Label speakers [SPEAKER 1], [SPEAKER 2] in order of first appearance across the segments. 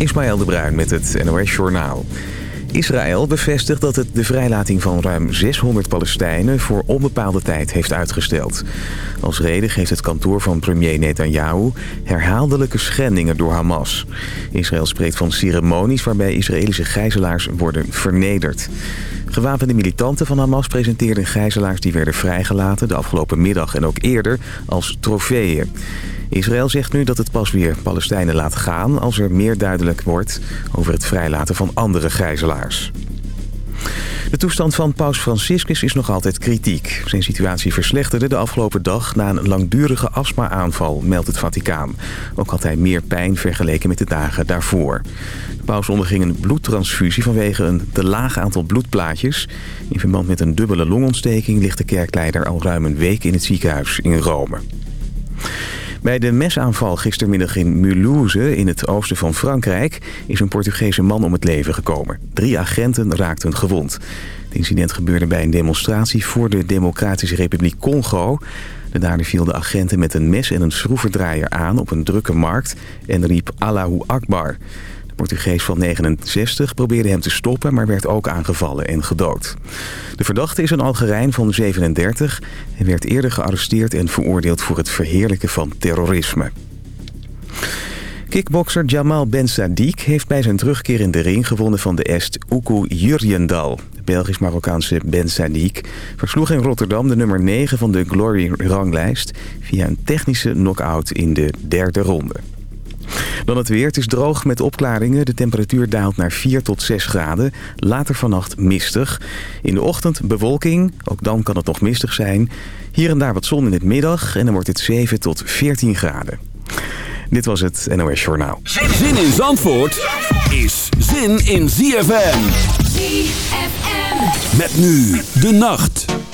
[SPEAKER 1] Ismaël de Bruin met het NOS Journaal. Israël bevestigt dat het de vrijlating van ruim 600 Palestijnen voor onbepaalde tijd heeft uitgesteld. Als reden geeft het kantoor van premier Netanyahu herhaaldelijke schendingen door Hamas. Israël spreekt van ceremonies waarbij Israëlische gijzelaars worden vernederd. Gewapende militanten van Hamas presenteerden gijzelaars die werden vrijgelaten de afgelopen middag en ook eerder als trofeeën. Israël zegt nu dat het pas weer Palestijnen laat gaan als er meer duidelijk wordt over het vrijlaten van andere gijzelaars. De toestand van paus Franciscus is nog altijd kritiek. Zijn situatie verslechterde de afgelopen dag na een langdurige astma-aanval, meldt het Vaticaan. Ook had hij meer pijn vergeleken met de dagen daarvoor. De paus onderging een bloedtransfusie vanwege een te laag aantal bloedplaatjes. In verband met een dubbele longontsteking ligt de kerkleider al ruim een week in het ziekenhuis in Rome. Bij de mesaanval gistermiddag in Mulhouse in het oosten van Frankrijk... is een Portugese man om het leven gekomen. Drie agenten raakten gewond. Het incident gebeurde bij een demonstratie voor de Democratische Republiek Congo. De dader viel de agenten met een mes en een schroevendraaier aan op een drukke markt... en riep Allahu Akbar. Portugees van 69 probeerde hem te stoppen, maar werd ook aangevallen en gedood. De verdachte is een Algerijn van 37 en werd eerder gearresteerd en veroordeeld voor het verheerlijken van terrorisme. Kickbokser Jamal Ben Sadiq heeft bij zijn terugkeer in de ring gewonnen van de Est Oeku Jurjendal. De Belgisch-Marokkaanse Ben Sadiq versloeg in Rotterdam de nummer 9 van de Glory-ranglijst... via een technische knockout in de derde ronde. Dan het weer. Het is droog met opklaringen. De temperatuur daalt naar 4 tot 6 graden. Later vannacht mistig. In de ochtend bewolking. Ook dan kan het nog mistig zijn. Hier en daar wat zon in het middag. En dan wordt het 7 tot 14 graden. Dit was het NOS Journaal.
[SPEAKER 2] Zin in Zandvoort is zin in ZFM.
[SPEAKER 3] ZFM.
[SPEAKER 2] Met nu de nacht.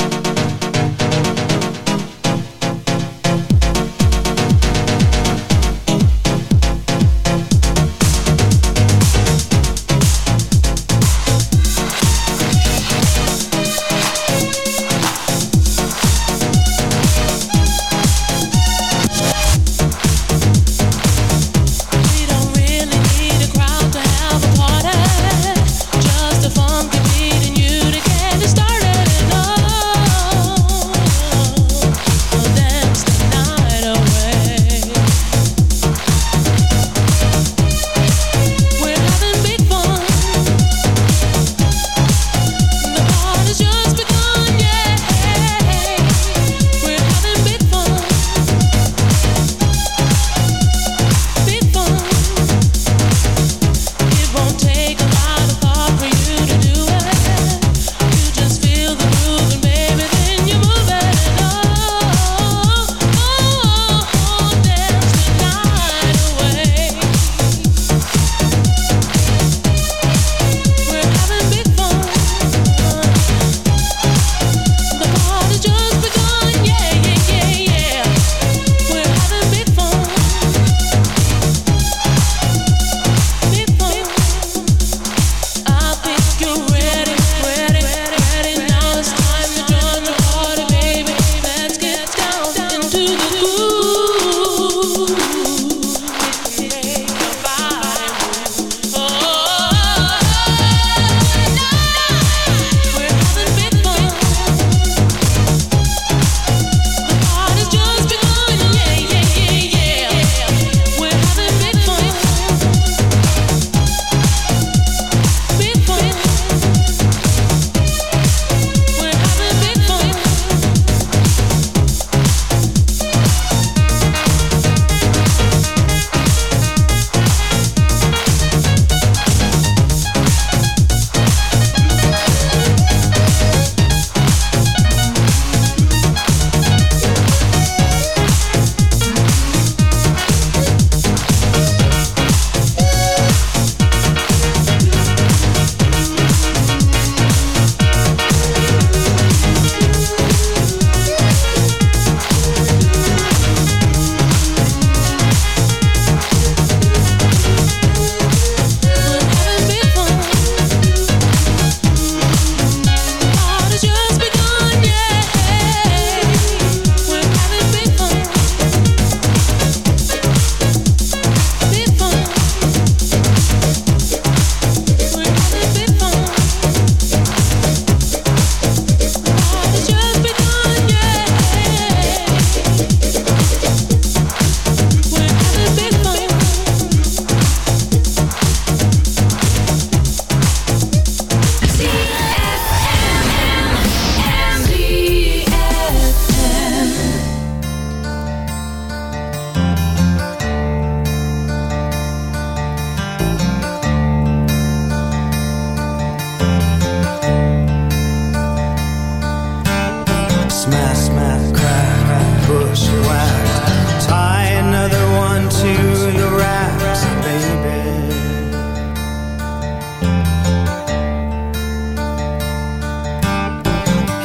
[SPEAKER 4] Smash, smash, crack, bush whack. Tie another one to the racks, baby.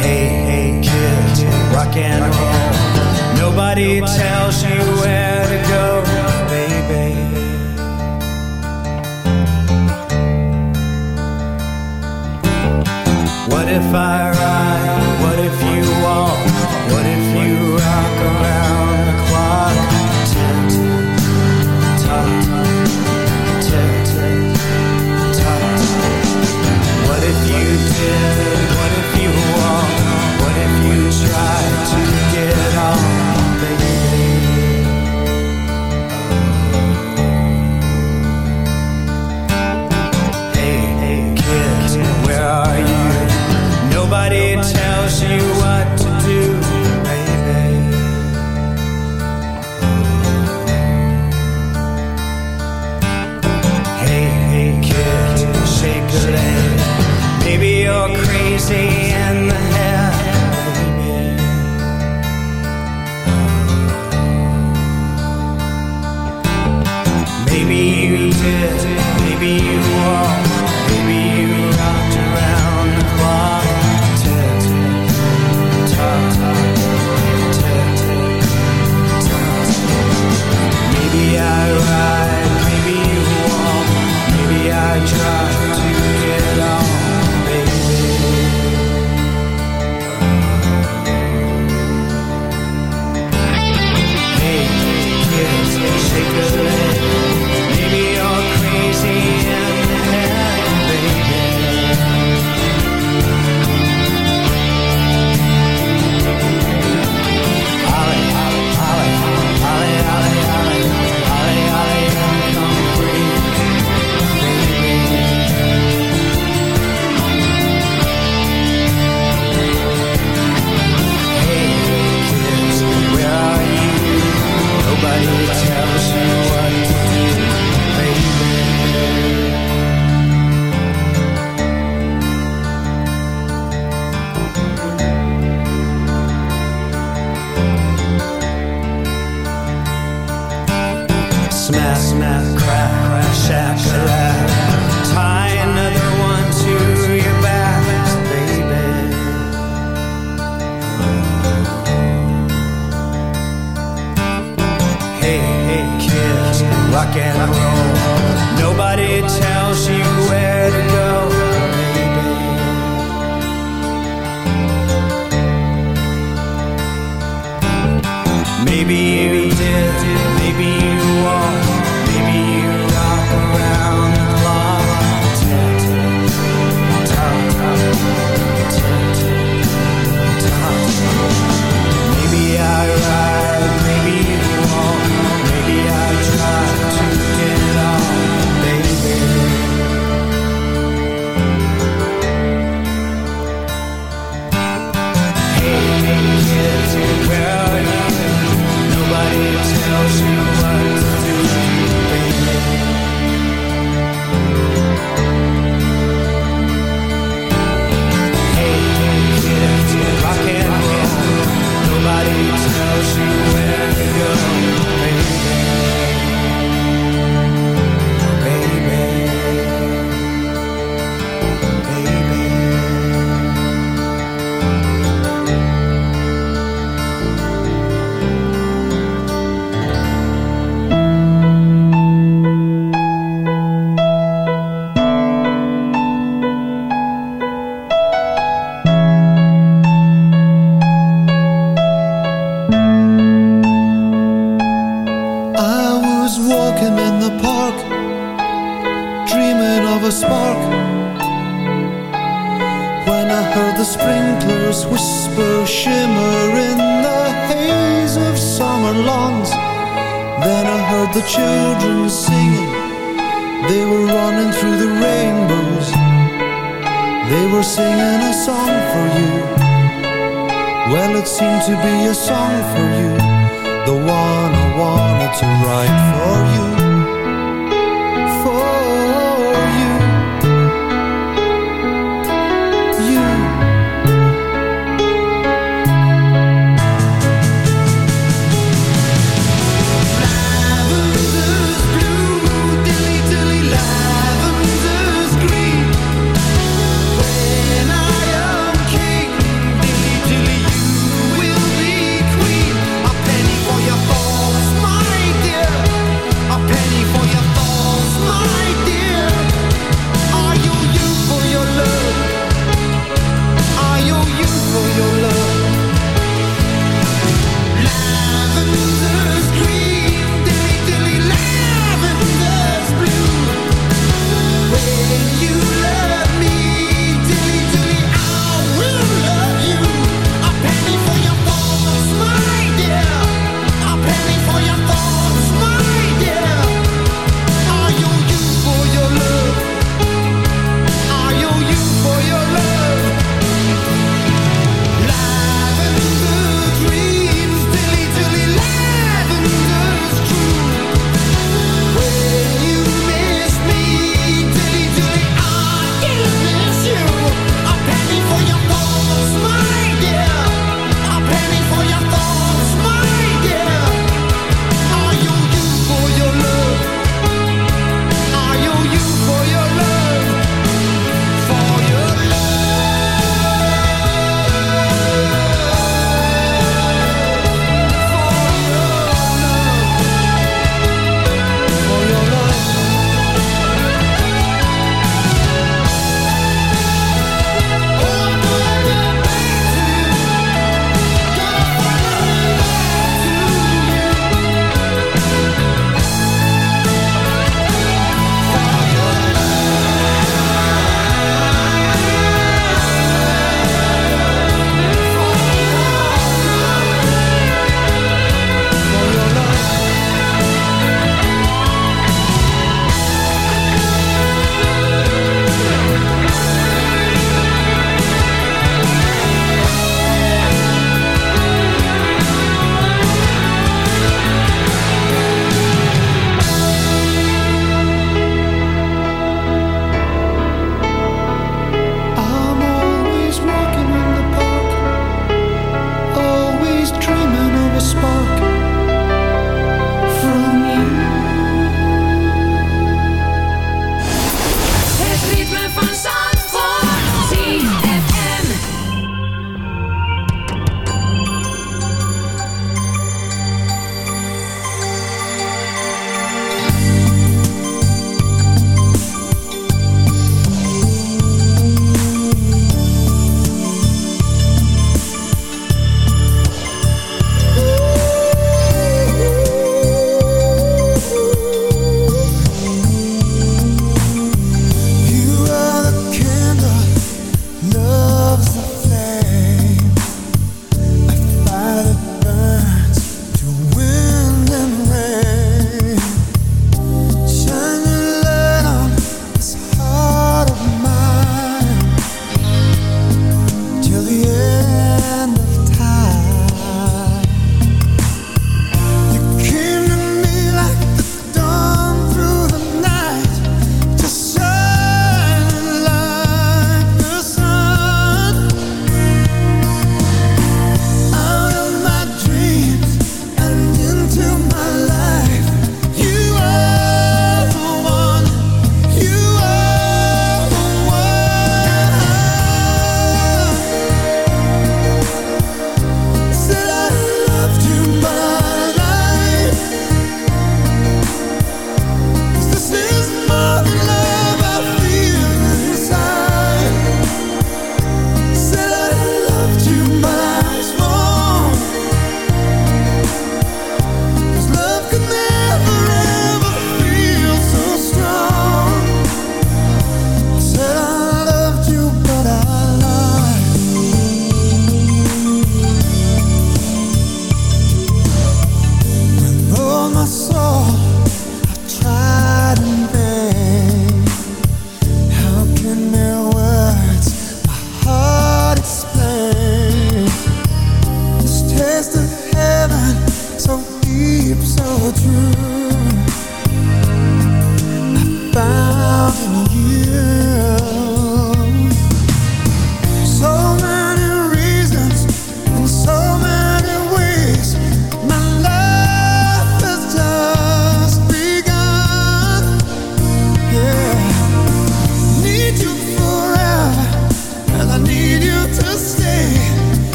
[SPEAKER 4] Hey, hey, kid, rock and roll. Nobody tells you where to go, baby. What if
[SPEAKER 5] I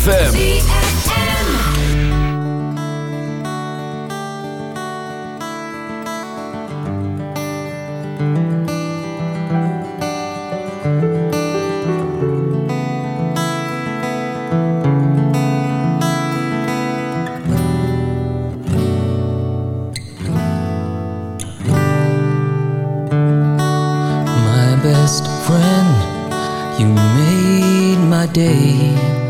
[SPEAKER 5] My
[SPEAKER 6] best friend, you made my day.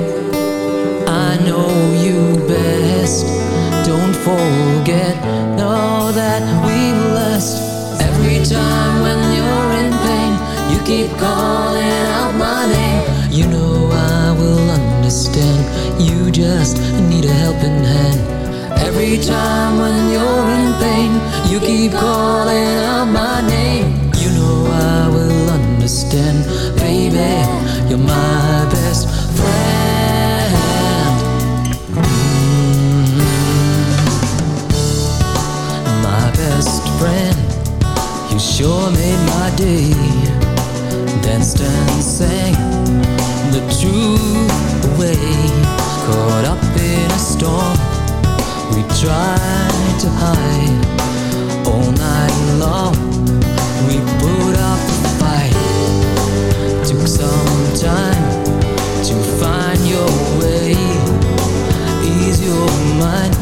[SPEAKER 6] you best. Don't forget, all that we've lost. Every time when you're in pain, you keep calling out my name. You know I will understand. You just need a helping hand. Every time when you're in pain, you keep calling out my name. You know I will understand, baby. You're my best sure made my day. Danced and sang the truth away Caught up in a storm We tried to hide. All night long We put up a fight. Took some time To find your way. Ease your mind.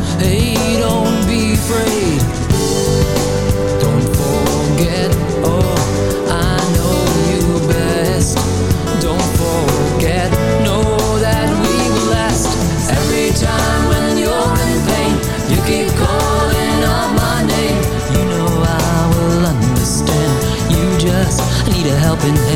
[SPEAKER 6] open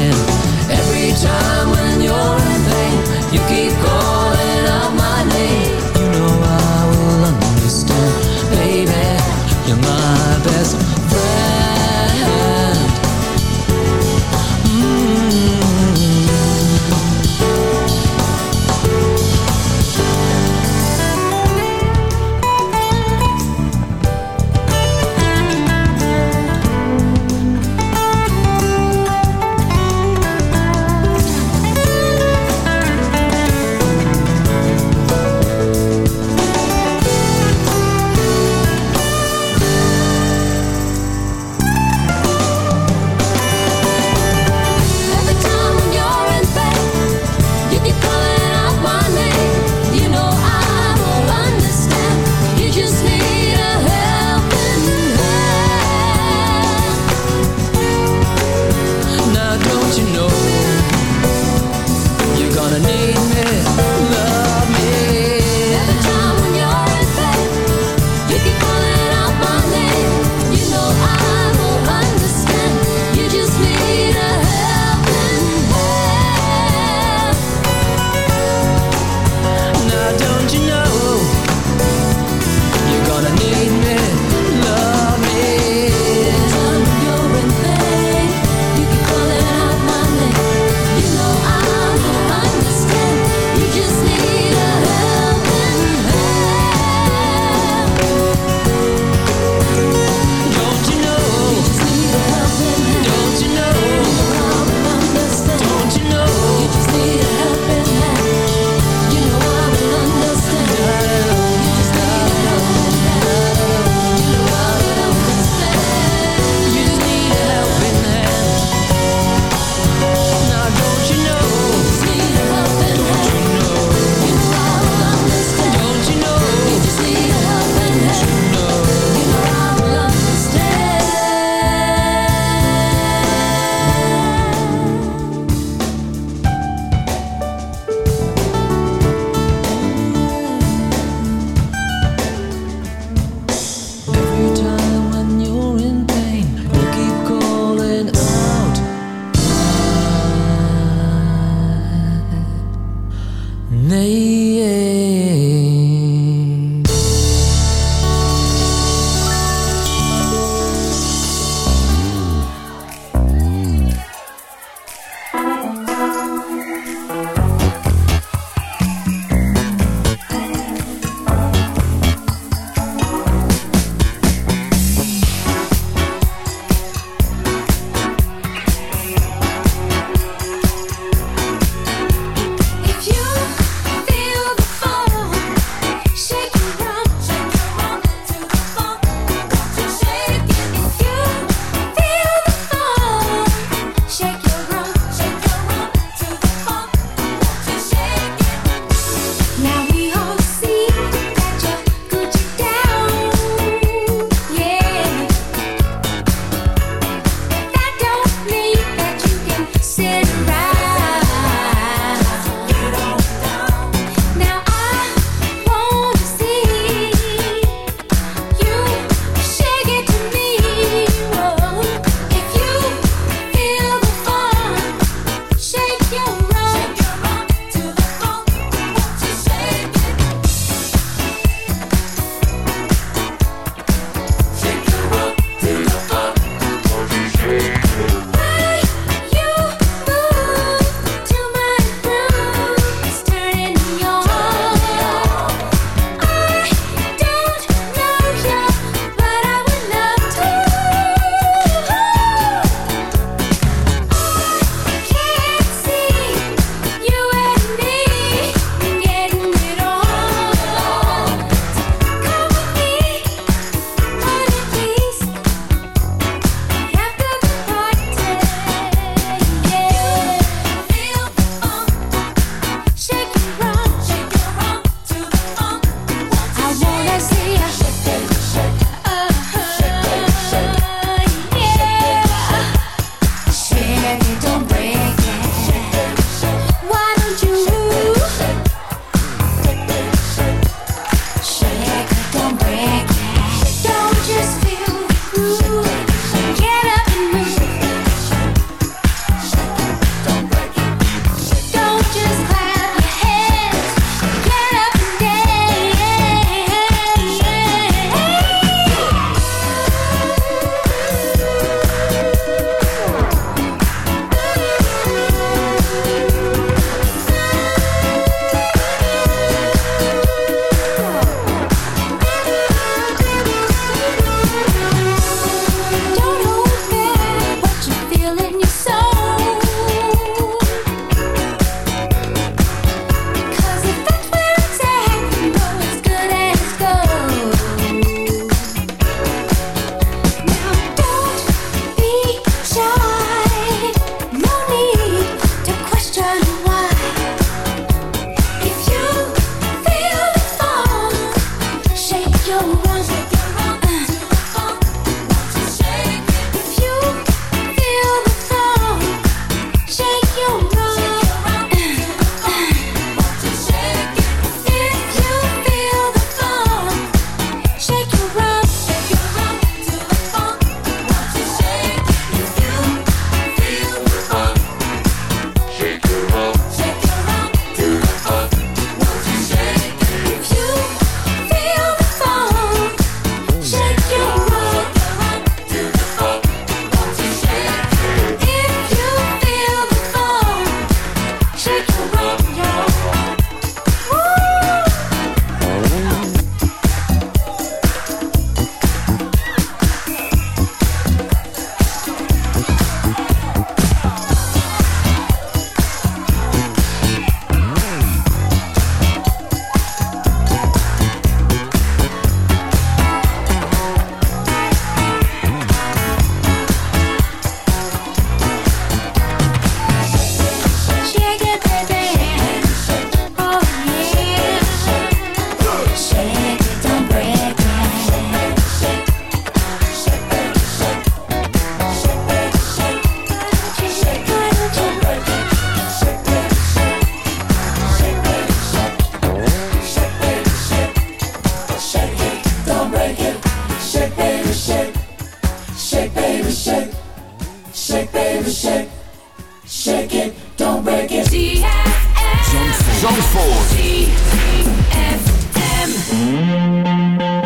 [SPEAKER 6] baby,
[SPEAKER 7] shake. Shake, baby, shake. Shake
[SPEAKER 6] it, don't
[SPEAKER 8] break it.
[SPEAKER 9] Zandvoort. Zandvoort. Mm.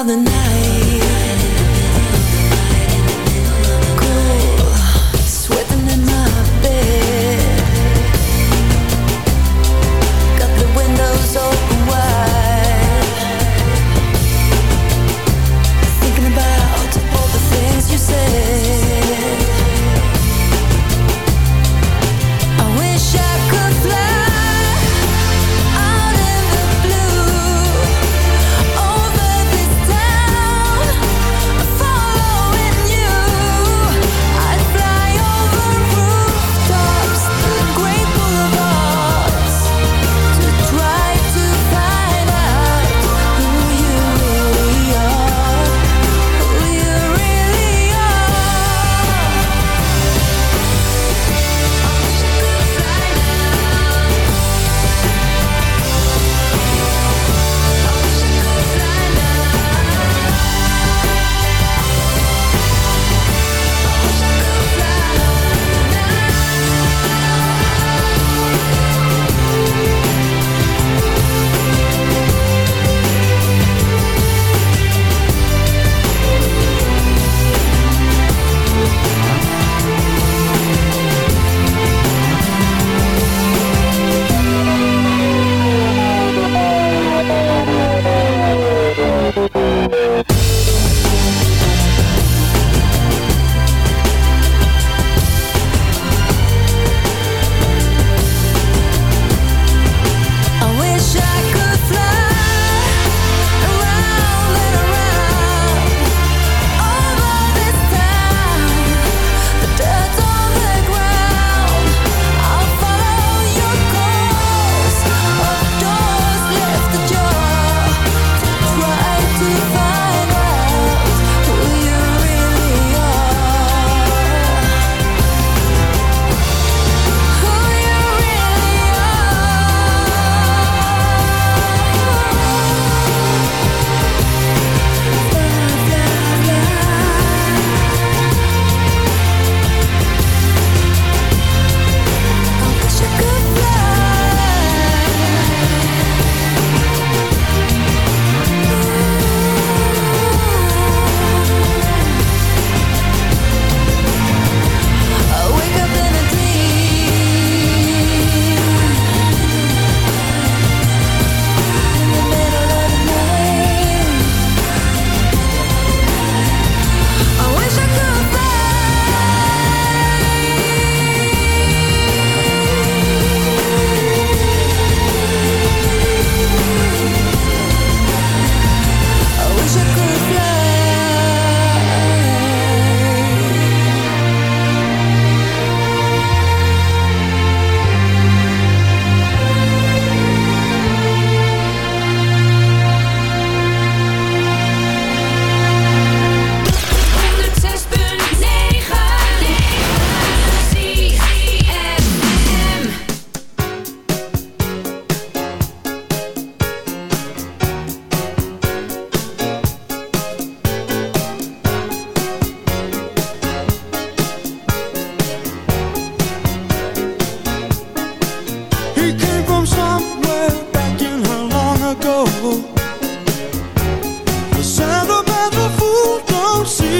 [SPEAKER 9] of the night.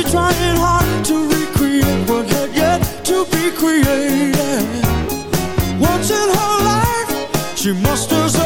[SPEAKER 8] trying hard to recreate what had yet to be created. Once in her life, she musters. deserve.